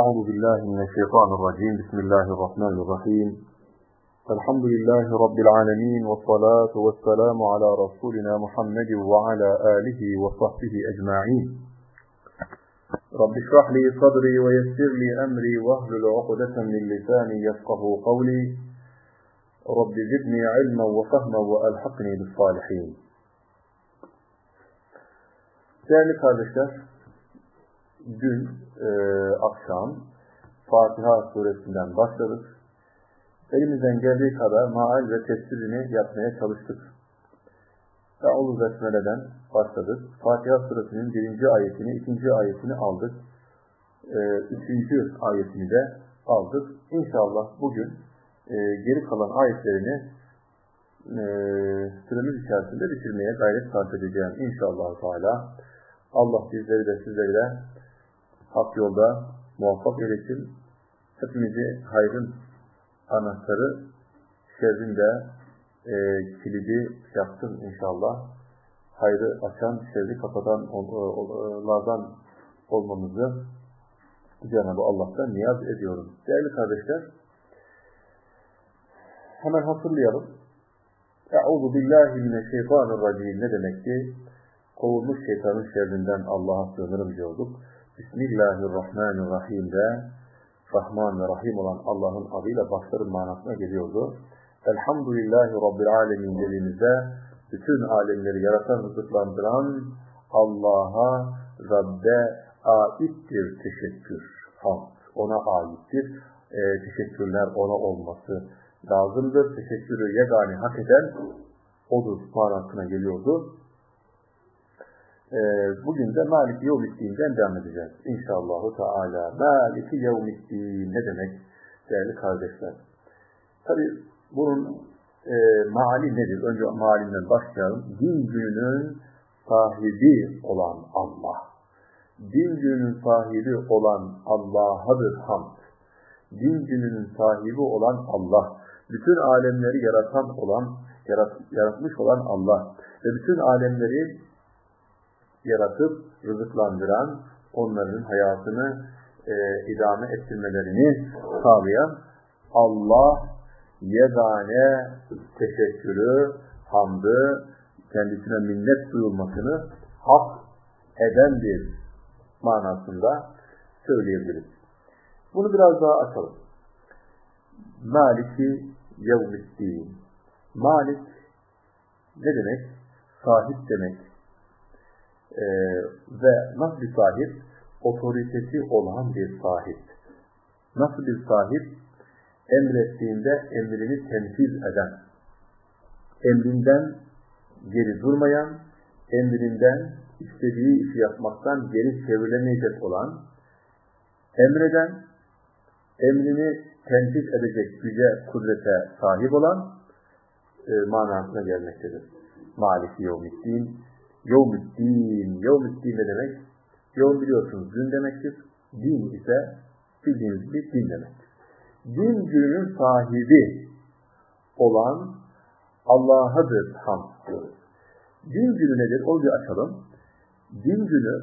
أعوذ بالله من الشيطان الرجيم. بسم الله الرحمن الرحيم. الحمد لله رب العالمين والصلاة والسلام على رسولنا محمد وعلى آله وصحبه أجمعين. رب اشرح لي صدري ويسر لي أمري واهلل عقدة من لساني يفقه قولي. رب زدني علما وفهما وألحقني بالصالحين. Değerli kardeşler, dün e, akşam Fatiha suresinden başladık. Elimizden geldiği kadar maal ve tefsirini yapmaya çalıştık. Eûzü Besmele'den başladık. Fatiha suresinin birinci ayetini, ikinci ayetini aldık. E, üçüncü ayetini de aldık. İnşallah bugün e, geri kalan ayetlerini e, süremiz içerisinde bitirmeye gayret sarf edeceğim. İnşallah Teala. Allah bizleri de sizleri de hak yolda muvaffak eylesin. Hepimizi hayrın anahtarı, şerrin de e, kilidi yapsın inşallah. Hayrı açan, şerri kapatanlardan olmamızı Cenab-ı Allah'tan niyaz ediyorum. Değerli kardeşler, hemen hatırlayalım. Eûzu billahi mineşşeytanirracim ne demekti? Kovulmuş şeytanın şerrinden Allah'a sığınırım diyorduk. Bismillahirrahmanirrahim de Rahman ve Rahim olan Allah'ın adıyla başların manasına geliyordu. Elhamdülillahi Rabbil Alemin dediğimizde bütün alemleri yaratan, rızıklandıran Allah'a, Rabbe aittir teşekkür. Hamd ona aittir. E, teşekkürler ona olması lazımdır. Teşekkürü yegani hak eden odur manasına geliyordu. Ee, bugün de Maliki Yevmiddin'den devam edeceğiz. İnşallahu Teala. Maliki Yevmiddin ne demek değerli kardeşler? Tabi bunun e, maali nedir? Önce maalinden başlayalım. Din gününün sahibi olan Allah. Din gününün sahibi olan Allah'adır hamd. Din gününün sahibi olan Allah. Bütün alemleri yaratan olan, yarat, yaratmış olan Allah. Ve bütün alemleri yaratıp rızıklandıran, onların hayatını e, idame ettirmelerini sağlayan Allah yegane teşekkürü, hamdı, kendisine minnet duyulmasını hak eden bir manasında söyleyebiliriz. Bunu biraz daha açalım. Maliki yevmiddin. Malik ne demek? Sahip demek ee, ve nasıl bir sahip? Otoritesi olan bir sahip. Nasıl bir sahip? Emrettiğinde emrini tenfiz eden, emrinden geri durmayan, emrinden istediği işi yapmaktan geri çevrilemeyecek olan, emreden, emrini tenfiz edecek güce, kudrete sahip olan e, manasına gelmektedir. Maliki yevmiddin, Yevmüddin. Yevmüddin ne demek? Yevm biliyorsunuz gün demektir. Din ise bildiğiniz gibi din demektir. Din gününün sahibi olan Allah'adır hamd Din günü nedir? Onu bir açalım. Din günü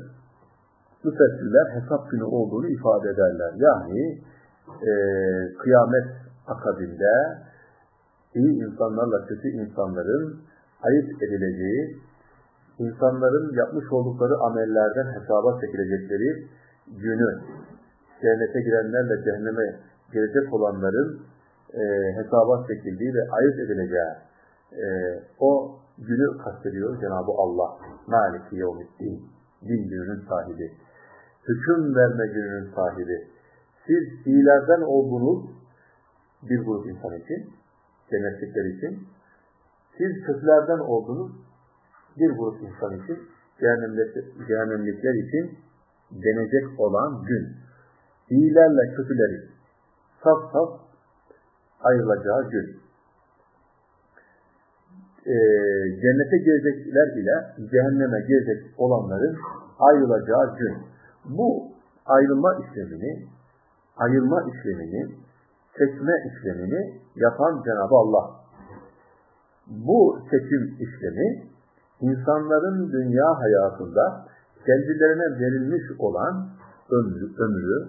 müfessirler hesap günü olduğunu ifade ederler. Yani e, kıyamet akabinde iyi insanlarla kötü insanların ayıp edileceği insanların yapmış oldukları amellerden hesaba çekilecekleri günü, cennete girenlerle cehenneme gelecek olanların e, hesaba çekildiği ve ayırt edileceği e, o günü kastediyor Cenab-ı Allah. Maliki yevmiddin. Din gününün sahibi. Hüküm verme gününün sahibi. Siz iyilerden olduğunuz bir grup insan için, cennetlikler için, siz kötülerden olduğunuz bir grup insan için, cehennemlikler için denecek olan gün. İyilerle kötüleri saf saf ayrılacağı gün. Ee, cennete girecekler ile cehenneme girecek olanların ayrılacağı gün. Bu ayrılma işlemini, ayırma işlemini, seçme işlemini yapan Cenab-ı Allah. Bu seçim işlemi insanların dünya hayatında kendilerine verilmiş olan ömrü, ömrü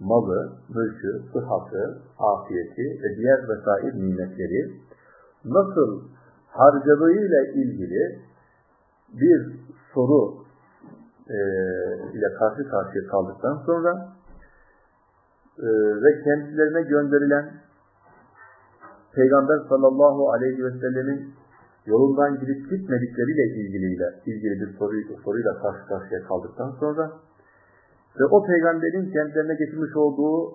malı, mülkü, sıhhatı, afiyeti ve diğer vesair nimetleri nasıl harcadığıyla ilgili bir soru e, ile karşı karşıya kaldıktan sonra e, ve kendilerine gönderilen Peygamber sallallahu aleyhi ve sellemin yolundan gidip gitmedikleriyle ilgiliyle ilgili bir soruyu, soruyla karşı karşıya kaldıktan sonra ve o peygamberin kendilerine getirmiş olduğu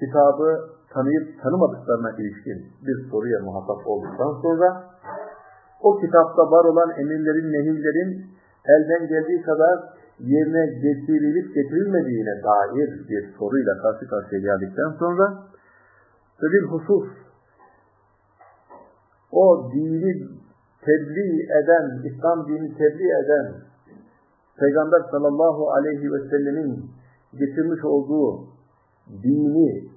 kitabı tanıyıp tanımadıklarına ilişkin bir soruya muhatap olduktan sonra o kitapta var olan emirlerin, nehirlerin elden geldiği kadar yerine getirilip getirilmediğine dair bir soruyla karşı karşıya geldikten sonra ve bir husus o dini tebliğ eden, İslam dini tebliğ eden Peygamber sallallahu aleyhi ve sellemin getirmiş olduğu dini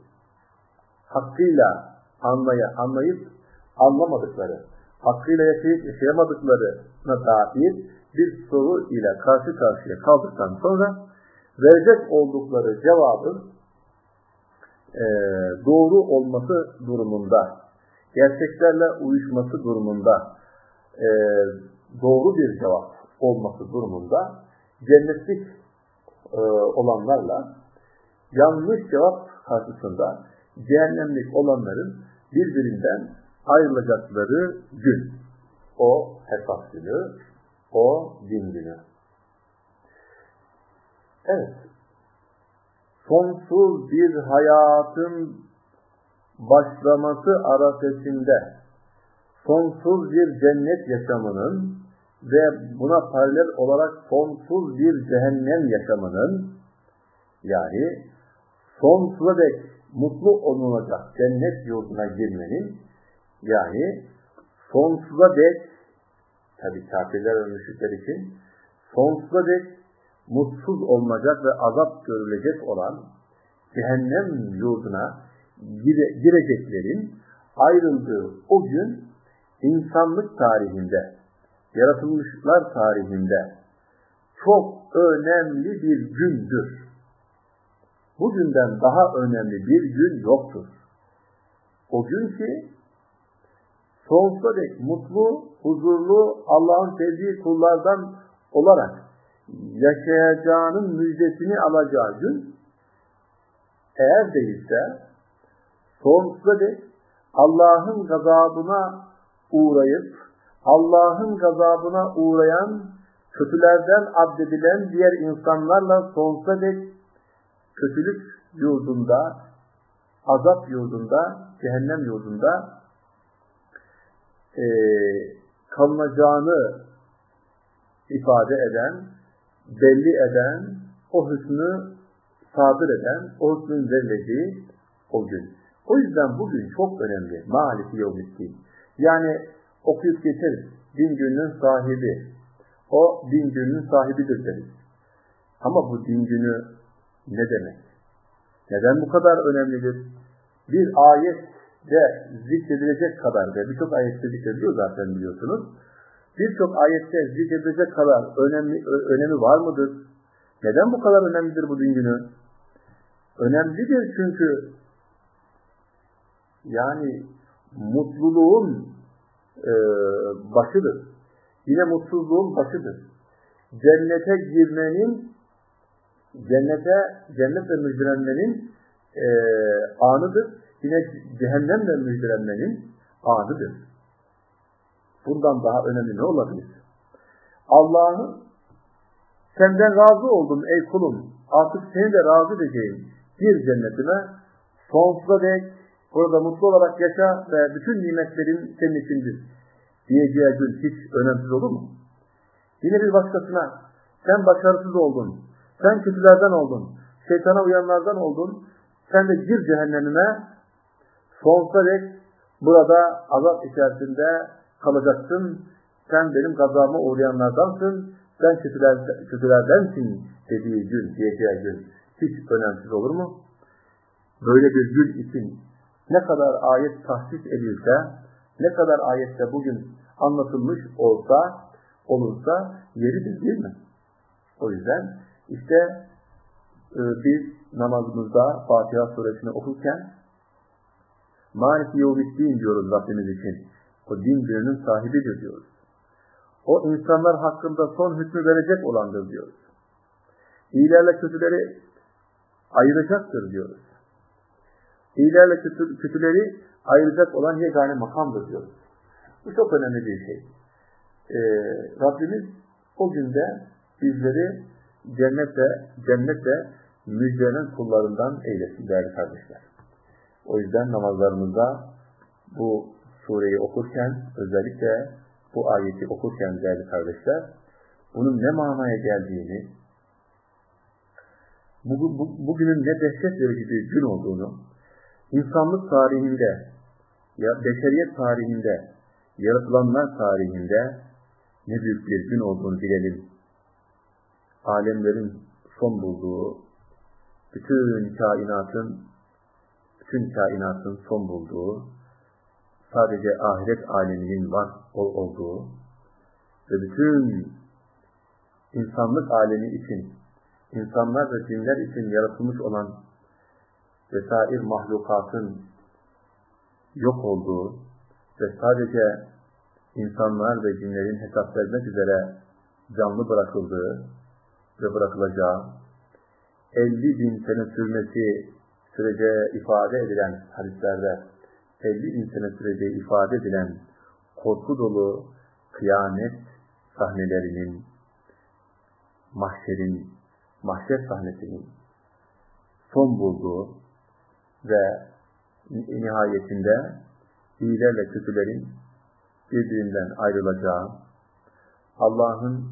hakkıyla anlaya, anlayıp anlamadıkları, hakkıyla yaşayıp yaşayamadıklarına dair bir soru ile karşı karşıya kaldıktan sonra verecek oldukları cevabın e, doğru olması durumunda, gerçeklerle uyuşması durumunda, e, doğru bir cevap olması durumunda cennetlik e, olanlarla yanlış cevap karşısında cehennemlik olanların birbirinden ayrılacakları gün. O hesap günü, o din günü. Evet, sonsuz bir hayatın başlaması arasında sonsuz bir cennet yaşamının ve buna paralel olarak sonsuz bir cehennem yaşamının yani sonsuza dek mutlu olunacak cennet yurduna girmenin yani sonsuza dek tabi kafirler ve için sonsuza dek mutsuz olmayacak ve azap görülecek olan cehennem yurduna gire, gireceklerin ayrıldığı o gün insanlık tarihinde, yaratılmışlar tarihinde çok önemli bir gündür. Bugünden daha önemli bir gün yoktur. O gün ki sonsuza dek mutlu, huzurlu, Allah'ın sevdiği kullardan olarak yaşayacağının müjdesini alacağı gün eğer değilse sonsuza dek Allah'ın gazabına uğrayıp Allah'ın gazabına uğrayan kötülerden addedilen diğer insanlarla sonsuza dek kötülük yurdunda, azap yurdunda, cehennem yurdunda e, kalınacağını ifade eden, belli eden, o hüsnü sadır eden, o hüsnün verileceği o gün. O yüzden bugün çok önemli. Maliki yevmiddin. Yani okuyup geçeriz. Din gününün sahibi. O din gününün sahibidir deriz. Ama bu din günü ne demek? Neden bu kadar önemlidir? Bir ayette zikredilecek kadar ve birçok ayette zikrediliyor zaten biliyorsunuz. Birçok ayette zikredilecek kadar önemli, önemi var mıdır? Neden bu kadar önemlidir bu din günü? Önemlidir çünkü yani mutluluğun e, başıdır. Yine mutsuzluğun başıdır. Cennete girmenin, cennete, cennetle müjdelenmenin e, anıdır. Yine cehennemle müjdelenmenin anıdır. Bundan daha önemli ne olabilir? Allah'ın senden razı oldum ey kulum. Artık seni de razı edeceğim. Gir cennetime. Sonsuza dek Burada mutlu olarak yaşa ve bütün nimetlerin senin içindir. Diyeceği gün hiç önemsiz olur mu? Yine bir başkasına sen başarısız oldun, sen kötülerden oldun, şeytana uyanlardan oldun, sen de gir cehennemime, sonsuza dek burada azap içerisinde kalacaksın, sen benim gazama uğrayanlardansın, sen kötüler, kötülerdensin dediği gün, diyeceği gün hiç önemsiz olur mu? Böyle bir gün için ne kadar ayet tahsis edilse, ne kadar ayette bugün anlatılmış olsa, olursa yeridir değil mi? O yüzden işte e, biz namazımızda Fatiha suresini okurken Malik yevmiddin diyoruz Rabbimiz için. O din gününün sahibidir diyoruz. O insanlar hakkında son hükmü verecek olandır diyoruz. İyilerle kötüleri ayıracaktır diyoruz. İyilerle kötü, kötüleri ayıracak olan yegane makamdır diyoruz. Bu çok önemli bir şey. Ee, Rabbimiz o günde bizleri cennetle, cennetle müjdelenen kullarından eylesin değerli kardeşler. O yüzden namazlarımızda bu sureyi okurken, özellikle bu ayeti okurken değerli kardeşler, bunun ne manaya geldiğini, bu, bu, bugünün ne dehşet verici bir gün olduğunu, insanlık tarihinde, ya beşeriyet tarihinde, yaratılanlar tarihinde ne büyük bir gün olduğunu bilelim. Alemlerin son bulduğu, bütün kainatın bütün kainatın son bulduğu, sadece ahiret aleminin var olduğu ve bütün insanlık alemi için, insanlar ve cinler için yaratılmış olan vesair mahlukatın yok olduğu ve sadece insanlar ve cinlerin hesap vermek üzere canlı bırakıldığı ve bırakılacağı 50 bin sene sürmesi sürece ifade edilen hadislerde 50 bin sene sürece ifade edilen korku dolu kıyamet sahnelerinin mahşerin, mahşer sahnesinin son bulduğu ve nihayetinde iyilerle kötülerin birbirinden ayrılacağı, Allah'ın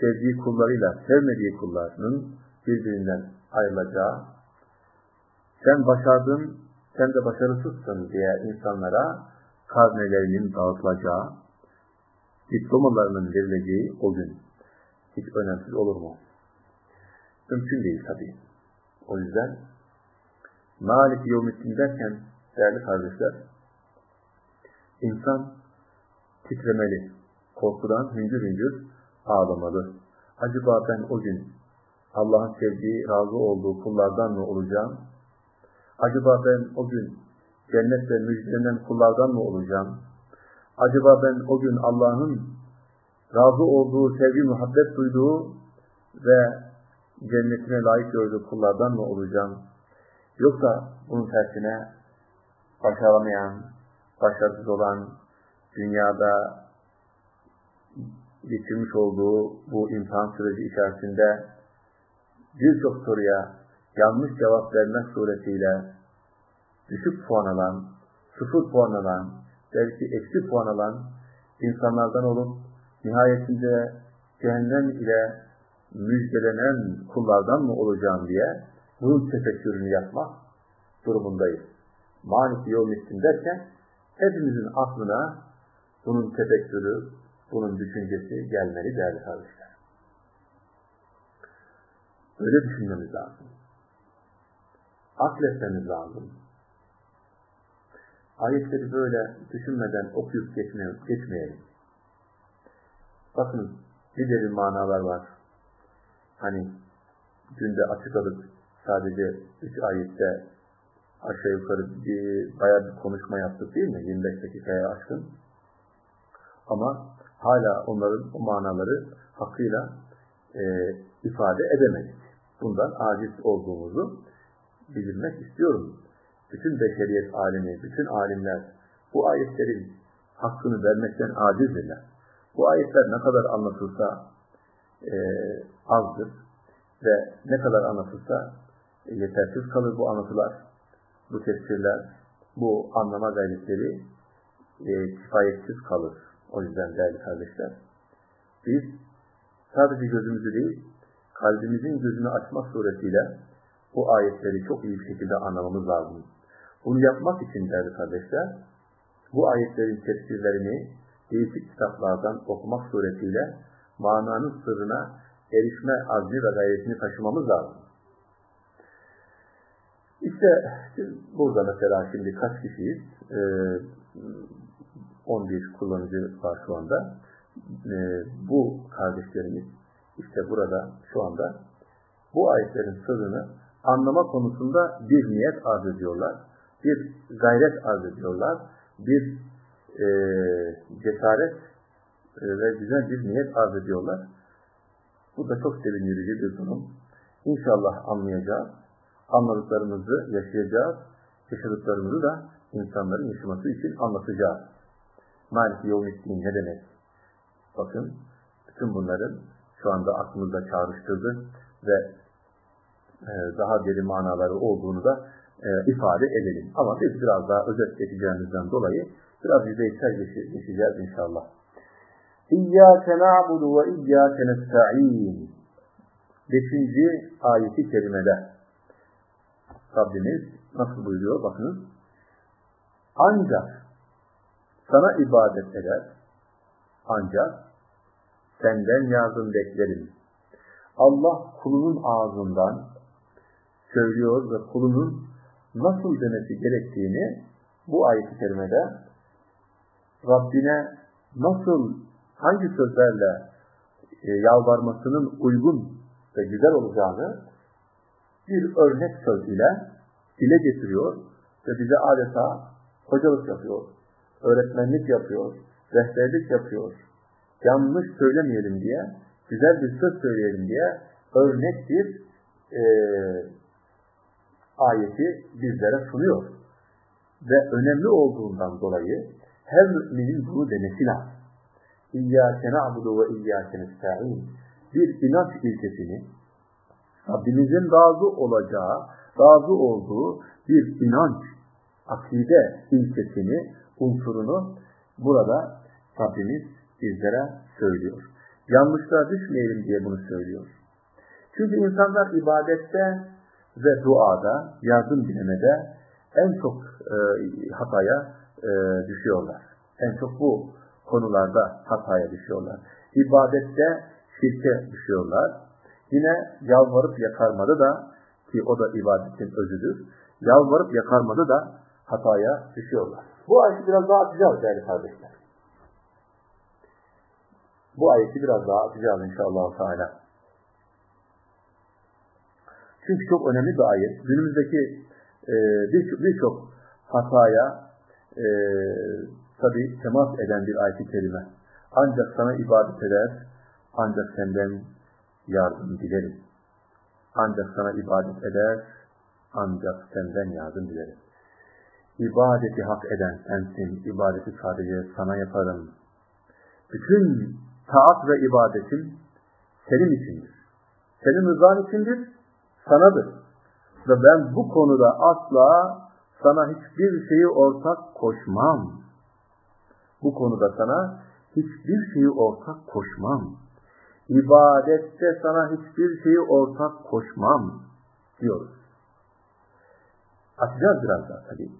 sevdiği kullarıyla sevmediği kullarının birbirinden ayrılacağı sen başardın, sen de başarısızsın diye insanlara karnelerinin dağıtılacağı, diplomalarının verileceği o gün. Hiç önemsiz olur mu? Mümkün değil tabii. O yüzden Malik Yevmettin derken değerli kardeşler, insan titremeli, korkudan hüngür hüngür ağlamalı. Acaba ben o gün Allah'ın sevdiği, razı olduğu kullardan mı olacağım? Acaba ben o gün cennetle müjdelenen kullardan mı olacağım? Acaba ben o gün Allah'ın razı olduğu, sevgi, muhabbet duyduğu ve cennetine layık gördüğü kullardan mı olacağım? Yoksa bunun tersine başaramayan, başarısız olan, dünyada geçirmiş olduğu bu imtihan süreci içerisinde birçok soruya yanlış cevap vermek suretiyle düşük puan alan, sıfır puan alan, belki eksi puan alan insanlardan olup nihayetinde cehennem ile müjdelenen kullardan mı olacağım diye bunun tefekkürünü yapmak durumundayız. Malik yevmistin derken hepimizin aklına bunun tefekkürü, bunun düşüncesi gelmeli değerli kardeşler. Öyle düşünmemiz lazım akletmemiz lazım. Ayetleri böyle düşünmeden okuyup geçmeyelim. Bakın bir derin manalar var. Hani günde açık alıp sadece üç ayette aşağı yukarı bir, bayağı bir konuşma yaptık değil mi? 25 dakikaya aşkın. Ama hala onların o manaları hakkıyla e, ifade edemedik. Bundan aciz olduğumuzu bildirmek istiyorum. Bütün beşeriyet alemi, bütün alimler bu ayetlerin hakkını vermekten acizdirler. Bu ayetler ne kadar anlatılsa e, azdır ve ne kadar anlatılsa yetersiz kalır bu anlatılar, bu tefsirler, bu anlama gayretleri e, kifayetsiz kalır. O yüzden değerli kardeşler, biz sadece gözümüzü değil, kalbimizin gözünü açmak suretiyle bu ayetleri çok iyi bir şekilde anlamamız lazım. Bunu yapmak için değerli kardeşler, bu ayetlerin tefsirlerini değişik kitaplardan okumak suretiyle mananın sırrına erişme azmi ve gayretini taşımamız lazım. İşte burada mesela şimdi kaç kişiyiz? Ee, 11 kullanıcı var şu anda. Ee, bu kardeşlerimiz işte burada şu anda bu ayetlerin sırrını anlama konusunda bir niyet arz ediyorlar, bir gayret arz ediyorlar, bir e, cesaret e, ve güzel bir niyet arz ediyorlar. Bu da çok sevindirici bir durum. İnşallah anlayacağız. Anladıklarımızı yaşayacağız. Yaşadıklarımızı da insanların yaşaması için anlatacağız. Maliki Yevmiddin ne demek? Bakın, bütün bunların şu anda aklımızda çağrıştırdı ve e, daha derin manaları olduğunu da e, ifade edelim. Ama biz biraz daha özet geçeceğimizden dolayı biraz yüzeysel geçeceğiz inşallah. İyyâke na'budu ve iyyâke nesta'in. Beşinci ayeti kerimede Rabbimiz nasıl buyuruyor? Bakınız. Ancak sana ibadet eder, ancak senden yardım beklerim. Allah kulunun ağzından söylüyor ve kulunun nasıl demesi gerektiğini bu ayet-i kerimede Rabbine nasıl, hangi sözlerle e, yalvarmasının uygun ve güzel olacağını bir örnek söz ile dile getiriyor ve bize adeta hocalık yapıyor, öğretmenlik yapıyor, rehberlik yapıyor. Yanlış söylemeyelim diye, güzel bir söz söyleyelim diye örnek bir e, ayeti bizlere sunuyor. Ve önemli olduğundan dolayı her müminin bunu demesi lazım. İyyâke na'budu ve iyyâke nesta'in. Bir inanç ilkesini Rabbimizin razı olacağı, razı olduğu bir inanç, akide ilkesini, unsurunu burada Rabbimiz bizlere söylüyor. Yanlışlığa düşmeyelim diye bunu söylüyor. Çünkü insanlar ibadette ve duada, yardım dilemede en çok e, hataya e, düşüyorlar. En çok bu konularda hataya düşüyorlar. İbadette şirke düşüyorlar. Yine yalvarıp yakarmada da ki o da ibadetin özüdür. Yalvarıp yakarmada da hataya düşüyorlar. Bu ayeti biraz daha açacağız değerli kardeşler. Bu ayeti biraz daha açacağız inşallah. Teala. Çünkü çok önemli bir ayet. Günümüzdeki e, birçok bir hataya e, tabi temas eden bir ayet-i kerime. Ancak sana ibadet eder, ancak senden yardım dilerim. Ancak sana ibadet eder, ancak senden yardım dilerim. İbadeti hak eden sensin, ibadeti sadece sana yaparım. Bütün taat ve ibadetim senin içindir. Senin rızan içindir, sanadır. Ve ben bu konuda asla sana hiçbir şeyi ortak koşmam. Bu konuda sana hiçbir şeyi ortak koşmam ibadette sana hiçbir şeyi ortak koşmam diyoruz. Atacağız biraz daha tabii.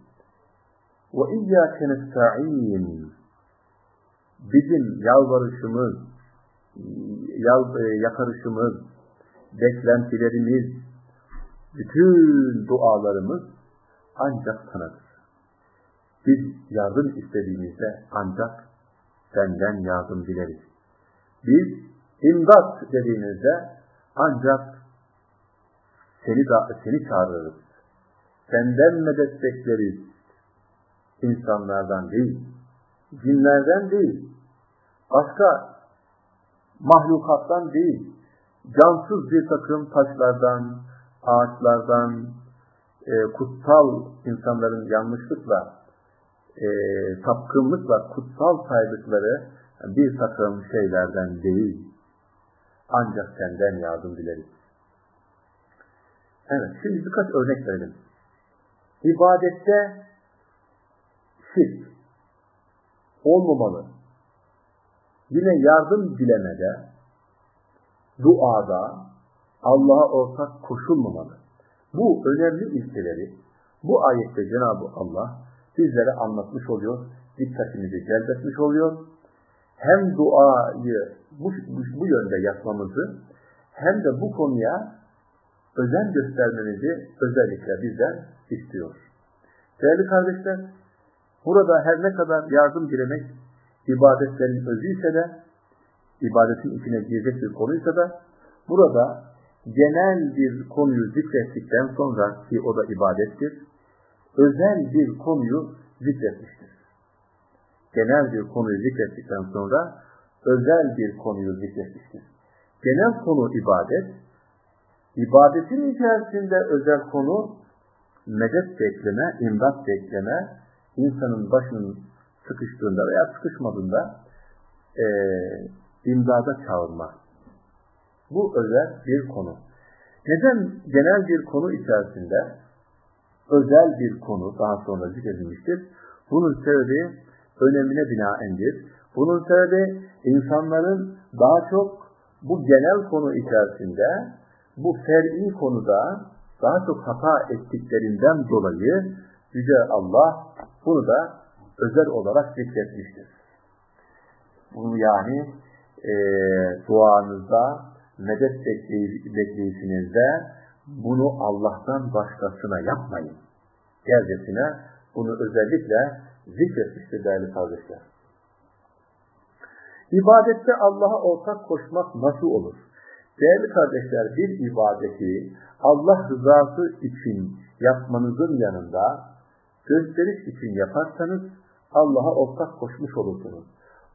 Ve iyyâke nesta'in bizim yalvarışımız, yal, e, yakarışımız, beklentilerimiz, bütün dualarımız ancak sanadır. Biz yardım istediğimizde ancak senden yardım dileriz. Biz imdat dediğimizde ancak seni, seni çağırırız. Senden medet bekleriz. İnsanlardan değil, cinlerden değil, başka mahlukattan değil, cansız bir takım taşlardan, ağaçlardan, e, kutsal insanların yanlışlıkla, e, sapkınlıkla kutsal saydıkları bir takım şeylerden değil. Ancak senden yardım dileriz. Evet, şimdi birkaç örnek verelim. İbadette şirk olmamalı. Yine yardım dilemede, duada, Allah'a ortak koşulmamalı. Bu önemli ilkeleri bu ayette Cenab-ı Allah bizlere anlatmış oluyor, dikkatimizi celbetmiş oluyor. Hem duayı bu, bu, bu yönde yapmamızı hem de bu konuya özen göstermemizi özellikle bizden istiyor. Değerli kardeşler, burada her ne kadar yardım dilemek ibadetlerin özü ise de, ibadetin içine girecek bir konuysa da, burada genel bir konuyu zikrettikten sonra ki o da ibadettir, özel bir konuyu zikretmiştir. Genel bir konuyu zikrettikten sonra özel bir konuyu zikretmiştir. Genel konu ibadet, ibadetin içerisinde özel konu medet bekleme, imdat bekleme, insanın başının sıkıştığında veya sıkışmadığında e, imdada çağırma. Bu özel bir konu. Neden genel bir konu içerisinde özel bir konu daha sonra zikredilmiştir? Bunun sebebi önemine binaendir. Bunun sebebi insanların daha çok bu genel konu içerisinde bu fer'i konuda daha çok hata ettiklerinden dolayı Yüce Allah bunu da özel olarak zikretmiştir. Bunu yani e, duanızda, medet bekleyişinizde bunu Allah'tan başkasına yapmayın. Gerçesine bunu özellikle zikretmiştir değerli kardeşler. İbadette Allah'a ortak koşmak nasıl olur? Değerli kardeşler bir ibadeti Allah rızası için yapmanızın yanında gösteriş için yaparsanız Allah'a ortak koşmuş olursunuz.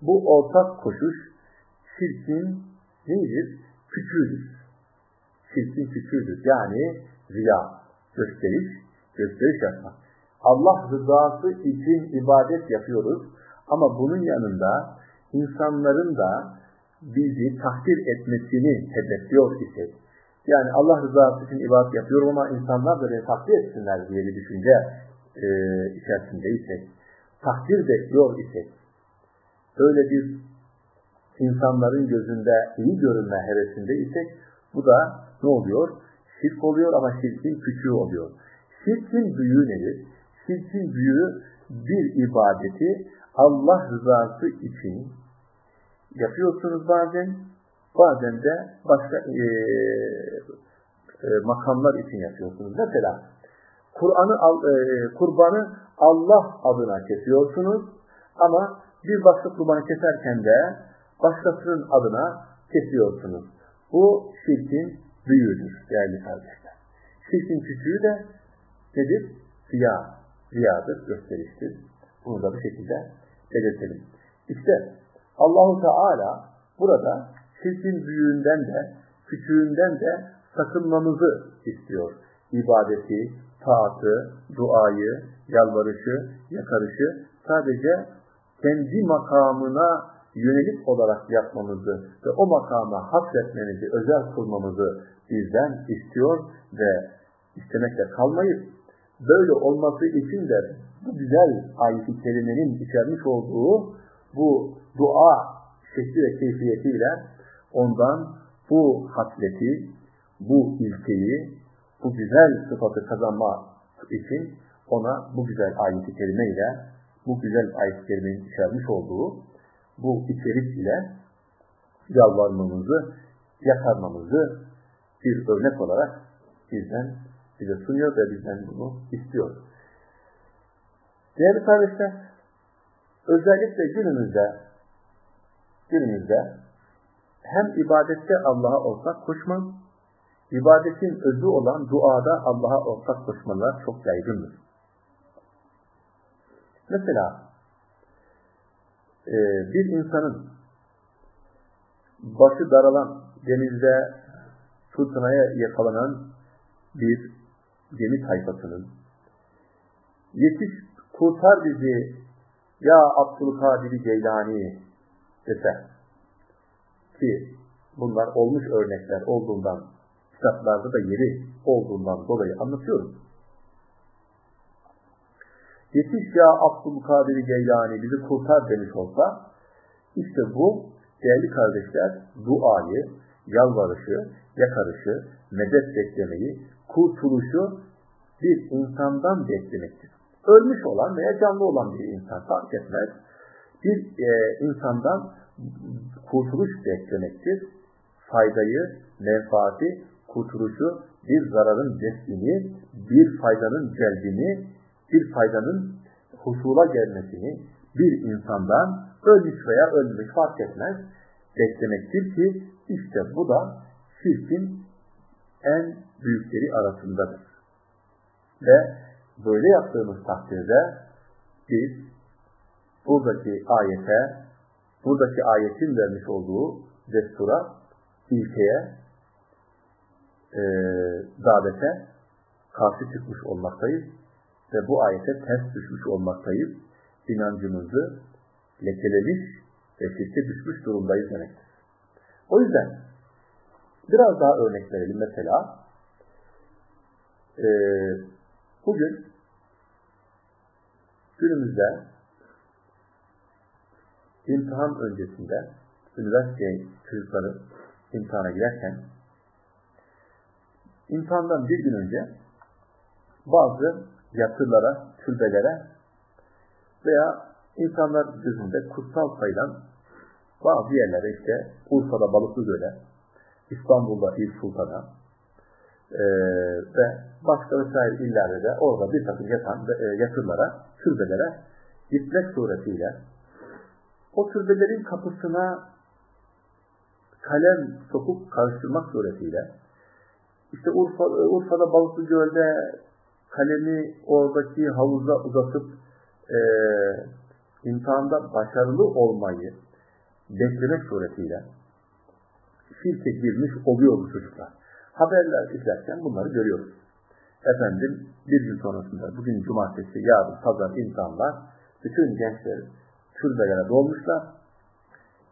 Bu ortak koşuş şirkin nedir? Küçüğüdür. Şirkin küçüğüdür. Yani riya, gösteriş, gösteriş yapmak. Allah rızası için ibadet yapıyoruz ama bunun yanında insanların da bizi takdir etmesini hedefliyor isek, yani Allah rızası için ibadet yapıyorum ama insanlar da beni takdir etsinler diye bir düşünce e, içerisindeysek, takdir bekliyor isek, öyle bir insanların gözünde iyi görünme hevesinde isek, bu da ne oluyor? Şirk oluyor ama şirkin küçüğü oluyor. Şirkin büyüğü nedir? Şirkin büyüğü bir ibadeti Allah rızası için yapıyorsunuz bazen, bazen de başka e, e, makamlar için yapıyorsunuz. Mesela Kur'an'ı e, kurbanı Allah adına kesiyorsunuz ama bir başka kurbanı keserken de başkasının adına kesiyorsunuz. Bu şirkin büyüğüdür değerli kardeşler. Şirkin küçüğü de nedir? Riya. Riyadır, gösteriştir. Bunu da bu şekilde belirtelim. İşte Allahu Teala burada şirkin büyüğünden de küçüğünden de sakınmamızı istiyor. İbadeti, taatı, duayı, yalvarışı, yakarışı sadece kendi makamına yönelik olarak yapmamızı ve o makama hasretmemizi, özel kılmamızı bizden istiyor ve istemekle kalmayıp böyle olması için de bu güzel ayet-i kerimenin içermiş olduğu bu dua şekli ve keyfiyetiyle ondan bu hasleti, bu ilkeyi, bu güzel sıfatı kazanma için ona bu güzel ayet-i kerimeyle, bu güzel ayet-i kerimenin içermiş olduğu bu içerik ile yalvarmamızı, yakarmamızı bir örnek olarak bizden bize sunuyor ve bizden bunu istiyor. Değerli kardeşler, özellikle günümüzde günümüzde hem ibadette Allah'a ortak koşma, ibadetin özü olan duada Allah'a ortak koşmalar çok yaygındır. Mesela e, bir insanın başı daralan denizde fırtınaya yakalanan bir gemi tayfasının yetiş kurtar bizi ya Abdülkadir Geylani dese ki bunlar olmuş örnekler olduğundan kitaplarda da yeri olduğundan dolayı anlatıyorum. Yetiş ya Abdülkadir Geylani bizi kurtar demiş olsa işte bu değerli kardeşler duayı, yalvarışı, yakarışı, medet beklemeyi, kurtuluşu bir insandan beklemektir. Ölmüş olan veya canlı olan bir insan fark etmez. Bir e, insandan kurtuluş beklemektir. Faydayı, menfaati, kurtuluşu, bir zararın cesbini, bir faydanın celbini, bir faydanın husula gelmesini bir insandan ölmüş veya ölmüş fark etmez beklemektir ki işte bu da şirkin en büyükleri arasındadır. Ve böyle yaptığımız takdirde biz buradaki ayete, buradaki ayetin vermiş olduğu destura, ilkeye, e, davete karşı çıkmış olmaktayız ve bu ayete ters düşmüş olmaktayız. İnancımızı lekelemiş ve şirke düşmüş durumdayız demektir. O yüzden biraz daha örnek verelim. Mesela e, bugün günümüzde imtihan öncesinde üniversite çocukları imtihana girerken imtihandan bir gün önce bazı yatırlara, türbelere veya insanlar gözünde kutsal sayılan bazı yerlere işte Urfa'da Balıklıgöl'e, İstanbul'da İl Sultan'a e, ve başka vesaire illerde de orada bir takım yatan, e, yatırlara, türbelere gitmek suretiyle o türbelerin kapısına kalem sokup karıştırmak suretiyle işte Urfa, Urfa'da Balıklıgöl'de kalemi oradaki havuza uzatıp e, imtihanda başarılı olmayı beklemek suretiyle şirke girmiş oluyor bu çocuklar. Haberler izlerken bunları görüyoruz. Efendim bir gün sonrasında bugün cumartesi, yarın pazar imtihanlar bütün gençler türbelere dolmuşlar.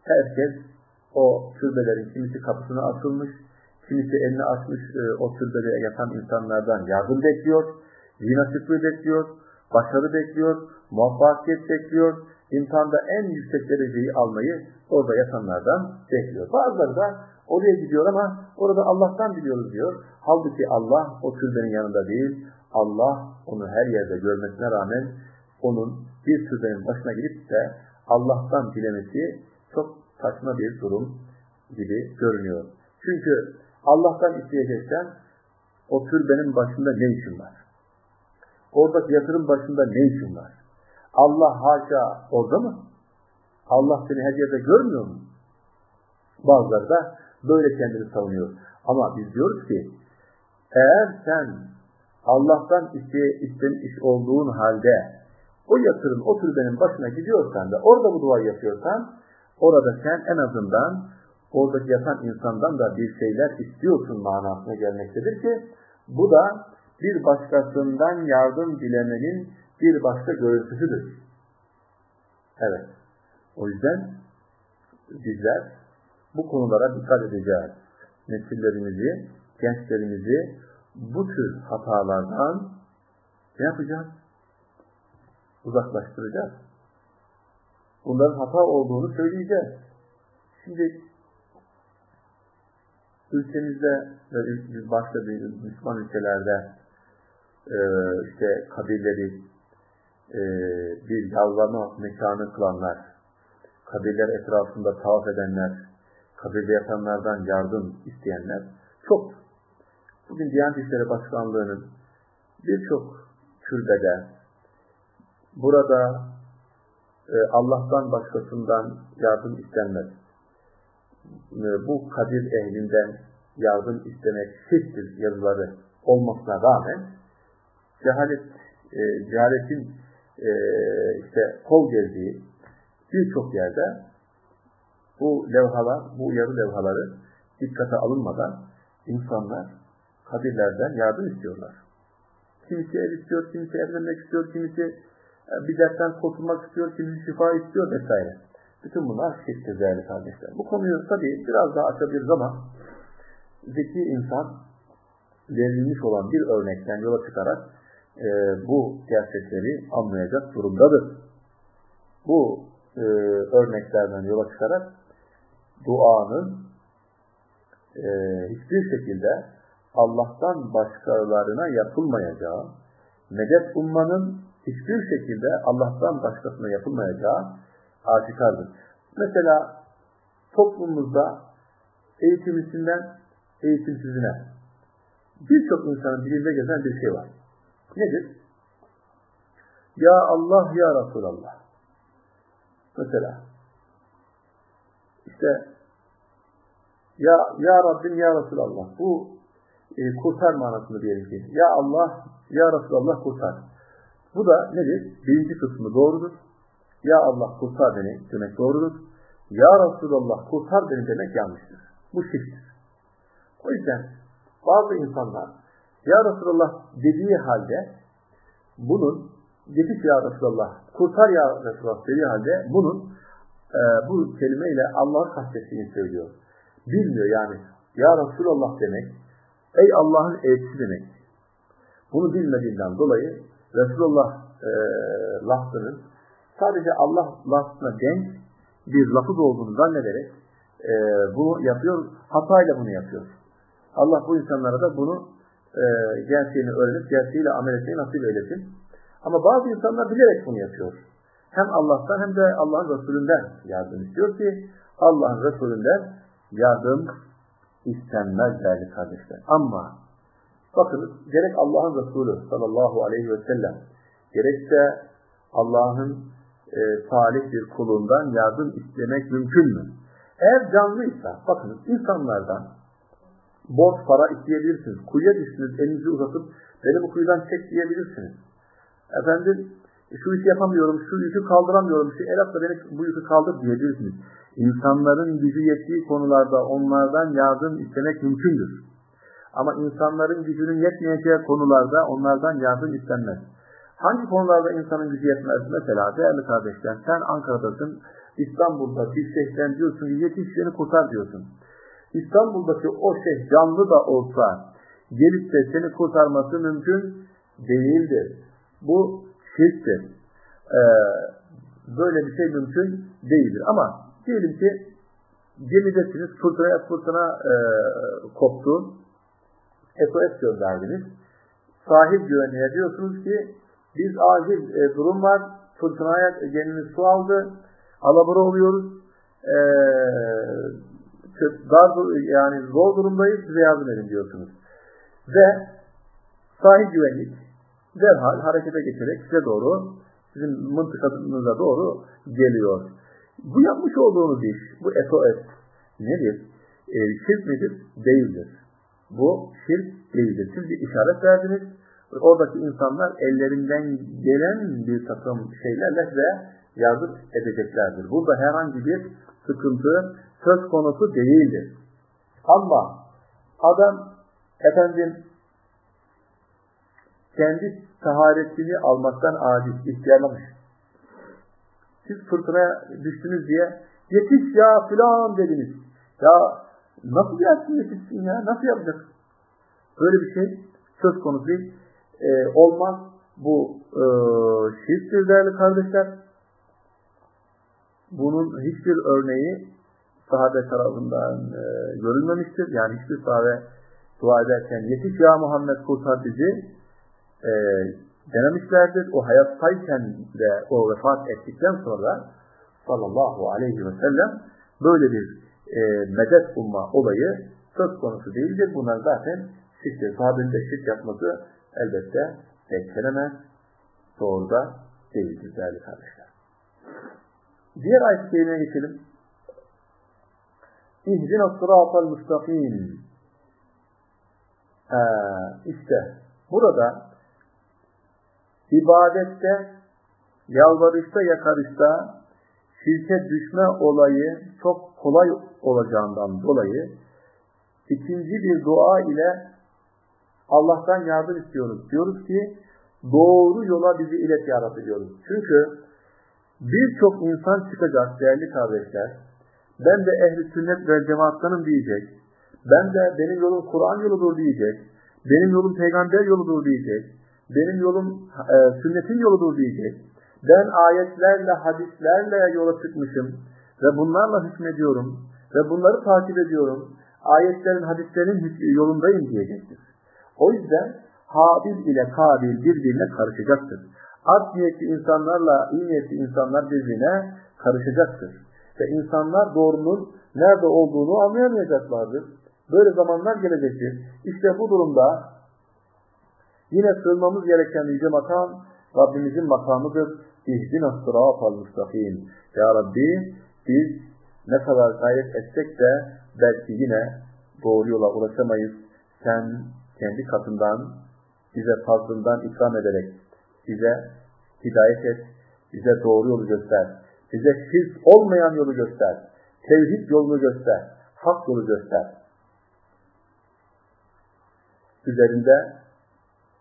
Herkes o türbelerin kimisi kapısına açılmış, kimisi elini açmış e, o türbelere yatan insanlardan yardım bekliyor, zina şükrü bekliyor, başarı bekliyor, muvaffakiyet bekliyor, imtihanda en yüksek dereceyi almayı orada yatanlardan bekliyor. Bazıları da oraya gidiyor ama orada Allah'tan biliyoruz diyor. Halbuki Allah o türbenin yanında değil, Allah onu her yerde görmesine rağmen onun bir türbenin başına gidip de Allah'tan dilemesi çok saçma bir durum gibi görünüyor. Çünkü Allah'tan isteyeceksen o türbenin başında ne işin var? Oradaki yatırım başında ne işin var? Allah haşa orada mı? Allah seni her yerde görmüyor mu? Bazıları da böyle kendini savunuyor. Ama biz diyoruz ki eğer sen Allah'tan isteye, istemiş olduğun halde o yatırım, o türbenin başına gidiyorsan da orada bu duayı yapıyorsan orada sen en azından oradaki yatan insandan da bir şeyler istiyorsun manasına gelmektedir ki bu da bir başkasından yardım dilemenin bir başka görüntüsüdür. Evet. O yüzden bizler bu konulara dikkat edeceğiz. Nesillerimizi, gençlerimizi bu tür hatalardan ne yapacağız? Uzaklaştıracağız. Bunların hata olduğunu söyleyeceğiz. Şimdi ülkemizde ve başka bir Müslüman ülkelerde e, işte kabirleri e, bir yalvarma mekanı kılanlar, kabirler etrafında tavaf edenler, kabirde yatanlardan yardım isteyenler çok. Bugün Diyanet İşleri Başkanlığı'nın birçok türbede burada e, Allah'tan başkasından yardım istenmez. E, bu kabir ehlinden yardım istemek şirktir yazıları olmasına rağmen cehalet, e, cehaletin e, işte kol gezdiği birçok yerde bu levhalar, bu uyarı levhaları dikkate alınmadan insanlar kabirlerden yardım istiyorlar. Kimisi ev istiyor, kimisi evlenmek istiyor, kimisi e, bir dertten kurtulmak istiyor, kimisi şifa istiyor vesaire. Bütün bunlar şirktir değerli kardeşler. Bu konuyu tabii biraz daha açabiliriz ama zeki insan verilmiş olan bir örnekten yola çıkarak e, bu gerçekleri anlayacak durumdadır. Bu e, örneklerden yola çıkarak duanın e, hiçbir şekilde Allah'tan başkalarına yapılmayacağı, medet ummanın hiçbir şekilde Allah'tan başkasına yapılmayacağı aşikardır. Mesela toplumumuzda eğitimlisinden eğitimsizine birçok insanın dilinde gezen bir şey var. Nedir? Ya Allah, Ya Resulallah. Mesela işte ya, ya Rabbim, Ya Resulallah. Bu e, kurtar manasını diyelim ki. Ya Allah, Ya Resulallah kurtar. Bu da nedir? Birinci kısmı doğrudur. Ya Allah kurtar beni demek doğrudur. Ya Resulallah kurtar beni demek yanlıştır. Bu şirktir. O yüzden bazı insanlar Ya Resulallah dediği halde bunun yetiş Ya Resulallah, kurtar Ya Resulallah dediği halde bunun e, bu kelimeyle Allah'ı kastettiğini söylüyor. Bilmiyor yani. Ya Resulallah demek, ey Allah'ın elçisi demek. Bunu bilmediğinden dolayı Resulullah e, lafzının sadece Allah lafzına denk bir lafız olduğunu zannederek e, bunu yapıyor, hatayla bunu yapıyor. Allah bu insanlara da bunu e, gerçeğini öğrenip gerçeğiyle amel etmeyi nasip eylesin. Ama bazı insanlar bilerek bunu yapıyor. Hem Allah'tan hem de Allah'ın Resulünden yardım istiyor ki Allah'ın Resulünden yardım istenmez değerli kardeşler. Ama bakınız gerek Allah'ın Resulü sallallahu aleyhi ve sellem gerekse Allah'ın e, salih bir kulundan yardım istemek mümkün mü? Eğer canlıysa bakınız insanlardan borç para isteyebilirsiniz. Kuyuya düştünüz elinizi uzatıp beni bu kuyudan çek diyebilirsiniz. Efendim şu işi yapamıyorum, şu yükü kaldıramıyorum, şu el atla beni bu yükü kaldır diyebilirsiniz. İnsanların gücü yettiği konularda onlardan yardım istemek mümkündür. Ama insanların gücünün yetmeyeceği konularda onlardan yardım istenmez. Hangi konularda insanın gücü yetmez? Mesela değerli kardeşler sen Ankara'dasın, İstanbul'da bir şeyhten diyorsun ki yetiş beni kurtar diyorsun. İstanbul'daki o şeyh canlı da olsa gelip de seni kurtarması mümkün değildir. Bu şirktir. Ee, böyle bir şey mümkün değildir. Ama diyelim ki gemidesiniz, fırtına fırtına e, koptu, SOS gönderdiniz. Sahil güvenliğe diyorsunuz ki biz acil e, durum var, fırtınaya gemimiz su aldı, alabora oluyoruz, e, dar, yani zor durumdayız, size yardım edin diyorsunuz. Ve sahil güvenlik derhal harekete geçerek size doğru, sizin mıntıkanıza doğru geliyor. Bu yapmış olduğunuz iş, bu SOS nedir? E, şirk midir? Değildir. Bu şirk değildir. Siz bir işaret verdiniz, oradaki insanlar ellerinden gelen bir takım şeylerle size yardım edeceklerdir. Burada herhangi bir sıkıntı söz konusu değildir. Ama adam efendim kendi taharetini almaktan aciz, ihtiyarlamış. Siz fırtınaya düştünüz diye yetiş ya filan dediniz. Ya nasıl gelsin yetişsin ya? Nasıl yapacak? Böyle bir şey söz konusu değil. Ee, olmaz. Bu e, şirktir değerli kardeşler. Bunun hiçbir örneği sahabe tarafından e, görülmemiştir. Yani hiçbir sahabe dua ederken yetiş ya Muhammed kurtar bizi e, denemişlerdir. O hayattayken de o vefat ettikten sonra sallallahu aleyhi ve sellem böyle bir e, medet bulma olayı söz konusu değildir. Bunlar zaten şirktir. Sahabenin şirk yapması elbette beklenemez. Doğru da değildir değerli kardeşler. Diğer ayet-i geçelim. İhdina sıratal müstakim. Ee, işte burada ibadette, yalvarışta, yakarışta şirke düşme olayı çok kolay olacağından dolayı ikinci bir dua ile Allah'tan yardım istiyoruz. Diyoruz ki doğru yola bizi ilet ya diyoruz. Çünkü birçok insan çıkacak değerli kardeşler. Ben de ehli sünnet ve cemaattanım diyecek. Ben de benim yolum Kur'an yoludur diyecek. Benim yolum peygamber yoludur diyecek. Benim yolum e, sünnetin yoludur diyecek. Ben ayetlerle, hadislerle yola çıkmışım ve bunlarla hükmediyorum ve bunları takip ediyorum. Ayetlerin, hadislerin yolundayım diyecektir. O yüzden Habil ile Kabil birbirine karışacaktır. Art niyetli insanlarla iyi niyetli insanlar birbirine karışacaktır. Ve insanlar doğrunun nerede olduğunu anlayamayacaklardır. Böyle zamanlar gelecektir. İşte bu durumda yine sığınmamız gereken yüce makam Rabbimizin makamıdır. İhdina sıratal müstakim. Ya Rabbi biz ne kadar gayret etsek de belki yine doğru yola ulaşamayız. Sen kendi katından bize fazlından ikram ederek bize hidayet et, bize doğru yolu göster, bize şirk olmayan yolu göster, tevhid yolunu göster, hak yolu göster. Üzerinde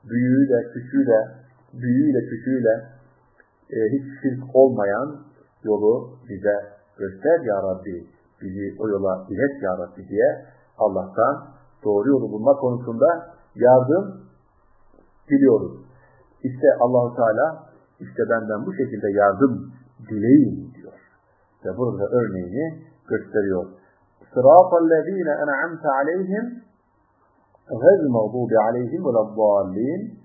büyüğüyle, küçüğüyle, büyüğüyle, küçüğüyle e, hiç şirk olmayan yolu bize göster ya Rabbi. Bizi o yola ilet ya Rabbi diye Allah'tan doğru yolu bulma konusunda yardım diliyoruz. İşte Allahu Teala işte benden bu şekilde yardım dileyin diyor. Ve burada örneğini gösteriyor. Sıratallezine en'amte aleyhim mağdubi aleyhim ve laddallin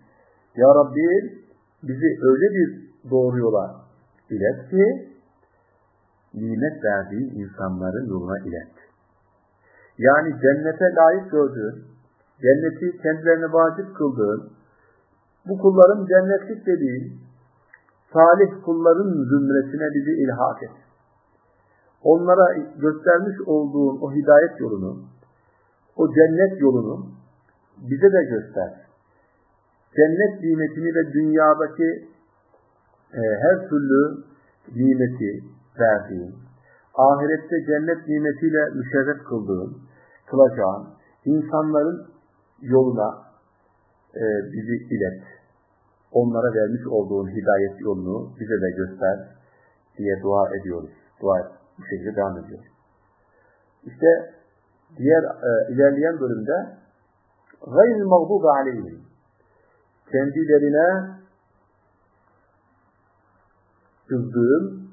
Ya Rabbi bizi öyle bir doğru yola ilet ki nimet verdiğin insanların yoluna ilet. Yani cennete layık gördüğün, cenneti kendilerine vacip kıldığın, bu kulların cennetlik dediğin, salih kulların zümresine bizi ilhak et. Onlara göstermiş olduğun o hidayet yolunu, o cennet yolunu bize de göster. Cennet nimetini ve dünyadaki e, her türlü nimeti verdiğin, ahirette cennet nimetiyle müşerref kıldığın, kılacağın insanların yoluna e, bizi ilet. Onlara vermiş olduğun hidayet yolunu bize de göster diye dua ediyoruz. Dua bu şekilde devam ediyor. İşte diğer e, ilerleyen bölümde gayr mağdub aleyhim kendilerine kızdığın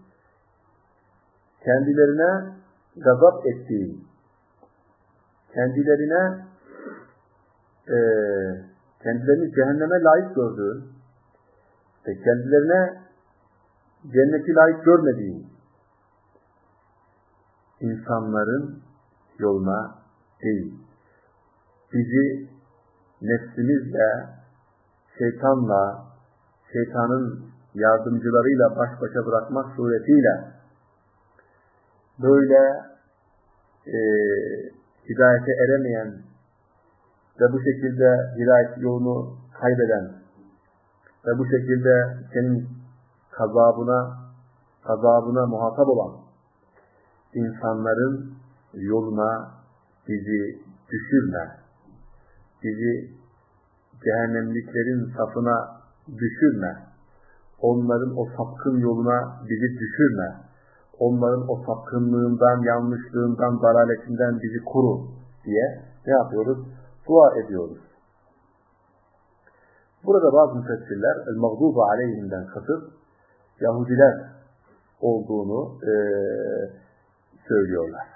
kendilerine gazap ettiğin kendilerine e, kendilerini cehenneme layık gördüğün ve kendilerine cenneti layık görmediğin insanların yoluna değil. Bizi nefsimizle, şeytanla, şeytanın yardımcılarıyla baş başa bırakmak suretiyle böyle e, hidayete eremeyen ve bu şekilde hidayet yolunu kaybeden ve bu şekilde senin kazabına kazabına muhatap olan insanların yoluna bizi düşürme. Bizi cehennemliklerin safına düşürme. Onların o sapkın yoluna bizi düşürme. Onların o sapkınlığından, yanlışlığından, daraletinden bizi koru diye ne yapıyoruz? Dua ediyoruz. Burada bazı müfessirler el-mağdubu aleyhinden kasıt Yahudiler olduğunu e, söylüyorlar.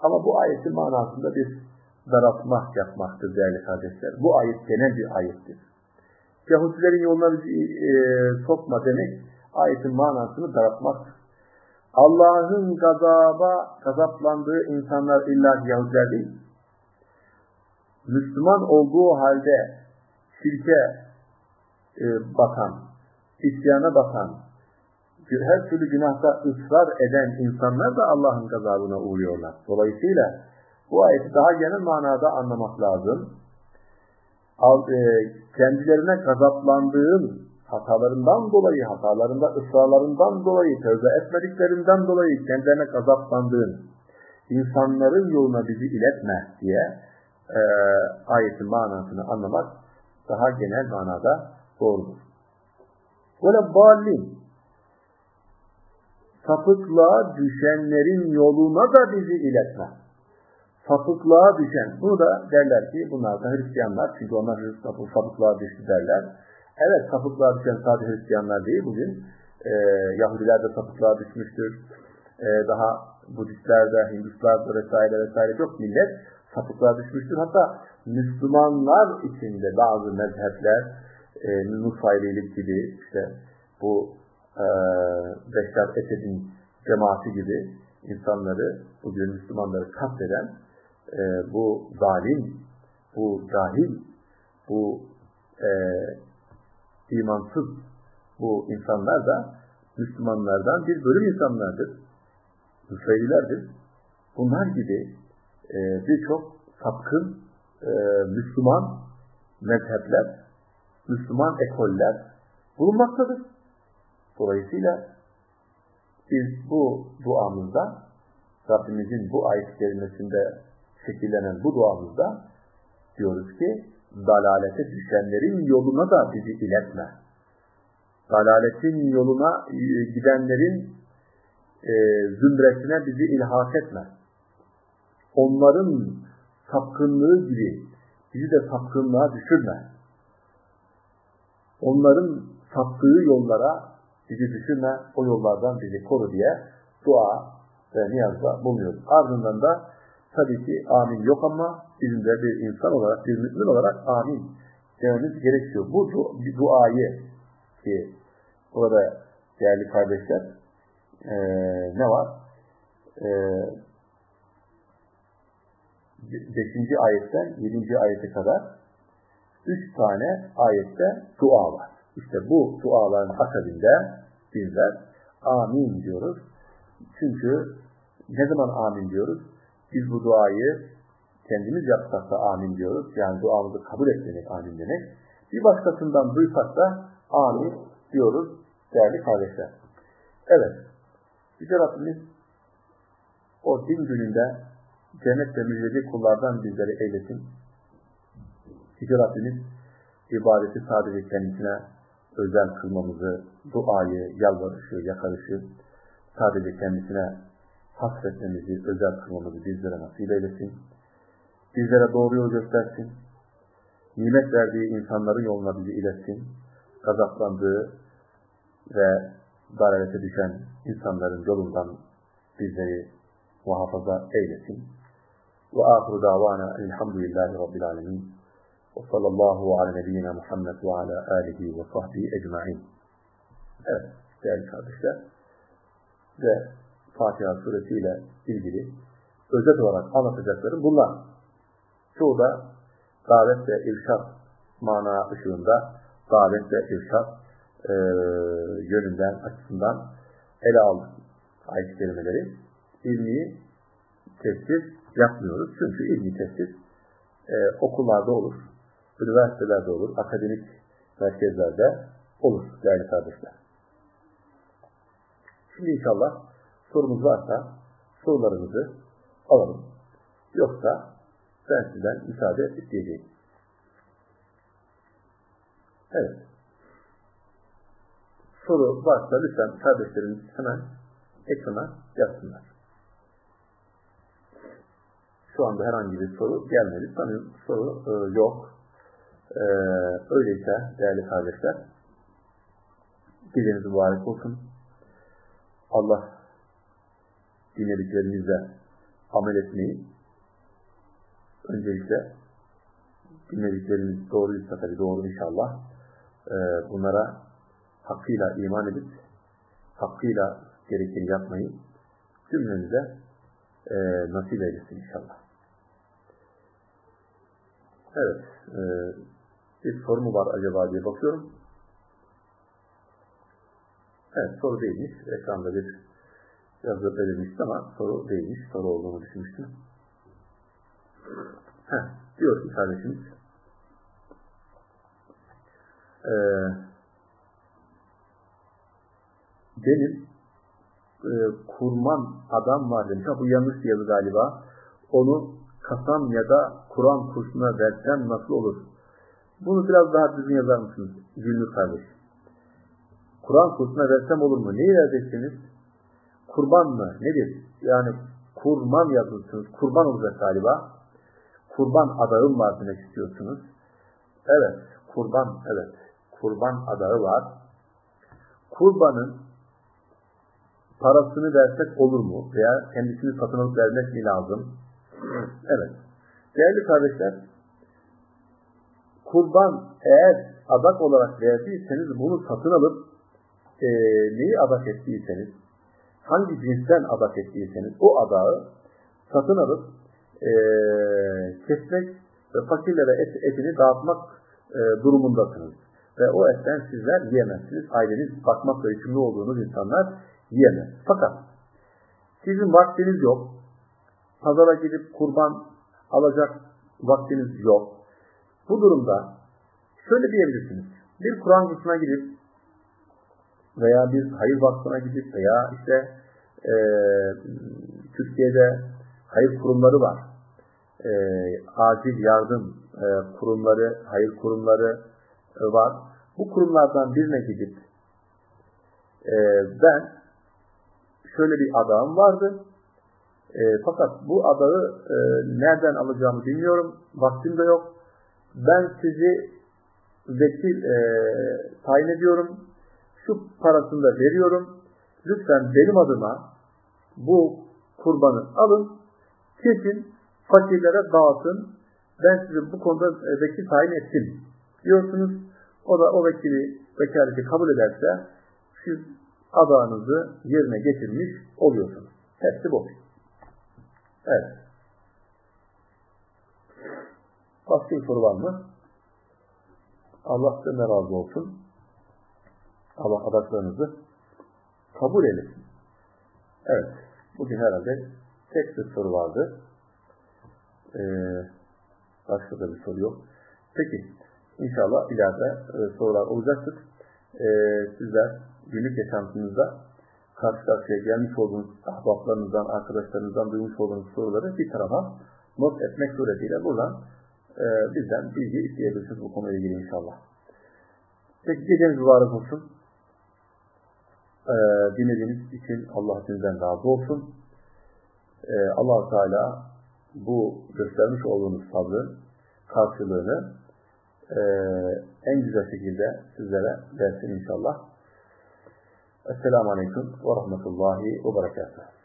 Ama bu ayetin manasında bir daraltma yapmaktır değerli kardeşler. Bu ayet genel bir ayettir. Yahudilerin yoluna bizi e, sokma demek ayetin manasını daraltmaktır. Allah'ın gazaba, gazaplandığı insanlar illa Yahudiler değil. Müslüman olduğu halde şirke e, bakan, isyana bakan, her türlü günahta ısrar eden insanlar da Allah'ın gazabına uğruyorlar. Dolayısıyla bu ayeti daha genel manada anlamak lazım. E, kendilerine gazaplandığın hatalarından dolayı, hatalarında ısrarlarından dolayı, tövbe etmediklerinden dolayı kendilerine gazaplandığın insanların yoluna bizi iletme diye e, ayetin manasını anlamak daha genel manada doğrudur. Böyle balin sapıklığa düşenlerin yoluna da bizi iletme. Sapıklığa düşen, bunu da derler ki bunlar da Hristiyanlar, çünkü onlar sapıklığa düştü derler. Evet sapıklığa düşen sadece Hristiyanlar değil bugün. E, Yahudiler de sapıklığa düşmüştür. E, daha Budistler de, Hinduslar da vesaire vesaire çok millet sapıklığa düşmüştür. Hatta Müslümanlar içinde bazı mezhepler e, Nusayrilik gibi işte bu e, Beşar Esed'in cemaati gibi insanları, bugün Müslümanları katleden e, bu zalim, bu cahil, bu e, imansız bu insanlar da Müslümanlardan bir bölüm insanlardır. Nusayrilerdir. Bunlar gibi e, birçok sapkın e, Müslüman mezhepler, Müslüman ekoller bulunmaktadır. Dolayısıyla biz bu duamızda Rabbimizin bu ayet kerimesinde şekillenen bu duamızda diyoruz ki dalalete düşenlerin yoluna da bizi iletme. Dalaletin yoluna e, gidenlerin e, zümresine bizi ilhak etme. Onların sapkınlığı gibi bizi de sapkınlığa düşürme. Onların saptığı yollara bizi düşürme, o yollardan bizi koru diye dua ve niyazda bulunuyoruz. Ardından da tabii ki amin yok ama bizim de bir insan olarak, bir mümin olarak amin dememiz gerekiyor. Bu du duayı ki burada değerli kardeşler e, ne var? E, 5. ayetten 7. ayete kadar 3 tane ayette dua var. İşte bu duaların akabinde bizler amin diyoruz. Çünkü ne zaman amin diyoruz? Biz bu duayı kendimiz yapsak da amin diyoruz. Yani duamızı kabul etmek amin demek. Bir başkasından duysak da amin diyoruz değerli kardeşler. Evet. Yüce Rabbimiz o din gününde cennet ve müjdeli kullardan bizleri eylesin. Yüce Rabbimiz ibadeti sadece kendisine özel kılmamızı, duayı, yalvarışı, yakarışı sadece kendisine hasretmemizi, özel kılmamızı bizlere nasip eylesin. Bizlere doğru yol göstersin. Nimet verdiği insanların yoluna bizi iletsin. Gazaplandığı ve dalalete düşen insanların yolundan bizleri muhafaza eylesin. Ve ahiru davana elhamdülillahi rabbil alemin. Ve sallallahu ala nebiyyina Muhammed ve ala alihi ve sahbihi ecma'in. Evet değerli kardeşler. Ve Fatiha suresiyle ilgili özet olarak anlatacaklarım bunlar. Çoğu da davet ve irşat mana ışığında davet ve irşat e, yönünden, açısından ele aldık ayet kelimeleri. İlmi tefsir yapmıyoruz. Çünkü ilmi tefsir e, okullarda olur, üniversitelerde olur, akademik merkezlerde olur değerli kardeşler. Şimdi inşallah sorunuz varsa sorularınızı alalım. Yoksa ben sizden müsaade isteyeceğim. Evet. Soru varsa lütfen kardeşlerimiz hemen ekrana yazsınlar. Şu anda herhangi bir soru gelmedi. Sanıyorum soru e, yok. E, öyleyse değerli kardeşler geceniz mübarek olsun. Allah dinlediklerimizle amel etmeyi öncelikle dinlediklerimiz doğruysa tabi doğru inşallah e, bunlara hakkıyla iman edip hakkıyla gerekeni yapmayı cümlemize e, nasip eylesin inşallah. Evet. E, bir soru mu var acaba diye bakıyorum. Evet soru değilmiş. Ekranda bir yazı belirmişti ama soru değilmiş. Soru olduğunu düşünmüştüm. Heh, diyor ki kardeşimiz ee, benim e, kurman adam var demiş. Ha, bu yanlış yazı galiba. Onu kasam ya da Kur'an kursuna versem nasıl olur? Bunu biraz daha düzgün yazar mısınız? Gülmür kardeş. Kur'an kursuna versem olur mu? Neyi vereceksiniz? Kurban mı? Nedir? Yani kurban yazılsınız. Kurban olacak galiba. Kurban adağım var demek istiyorsunuz. Evet. Kurban. Evet. Kurban adağı var. Kurbanın parasını versek olur mu? Veya kendisini satın alıp vermek mi lazım? Evet. Değerli kardeşler, kurban eğer adak olarak verdiyseniz bunu satın alıp e, neyi adak ettiyseniz, hangi cinsten adak ettiyseniz o adağı satın alıp e, kesmek ve fakirlere et, etini dağıtmak e, durumundasınız. Ve o etten sizler yiyemezsiniz. Aileniz bakmakla yükümlü olduğunuz insanlar yiyemez. Fakat sizin vaktiniz yok. Pazara gidip kurban alacak vaktiniz yok. Bu durumda şöyle diyebilirsiniz. Bir Kur'an kursuna gidip veya bir hayır vakfına gidip veya işte e, Türkiye'de hayır kurumları var. E, acil yardım e, kurumları, hayır kurumları e, var. Bu kurumlardan birine gidip e, ben şöyle bir adağım vardı. E, fakat bu adağı e, nereden alacağımı bilmiyorum. Vaktim de yok. Ben sizi vekil e, tayin ediyorum. Şu parasını da veriyorum. Lütfen benim adıma bu kurbanı alın. Kesin fakirlere dağıtın. Ben sizi bu konuda e, vekil tayin ettim. Diyorsunuz. O da o vekili vekaleti kabul ederse siz adağınızı yerine getirmiş oluyorsunuz. Hepsi bu. Evet. Başka bir soru var mı? Allah size razı olsun. Allah adaklarınızı kabul eylesin. Evet. Bugün herhalde tek bir soru vardı. Ee, başka da bir soru yok. Peki. İnşallah ileride e, sorular olacaktır. E, sizler günlük yaşantınızda karşı karşıya gelmiş olduğunuz ahbaplarınızdan, arkadaşlarınızdan duymuş olduğunuz soruları bir tarafa not etmek suretiyle buradan e, bizden bilgi isteyebilirsiniz bu konuyla ilgili inşallah. Peki geceniz mübarek olsun. E, dinlediğiniz için Allah sizden razı olsun. E, allah Teala bu göstermiş olduğunuz sabrın karşılığını e, en güzel şekilde sizlere versin inşallah. Esselamu Aleyküm ve Rahmetullahi ve Berekatuhu.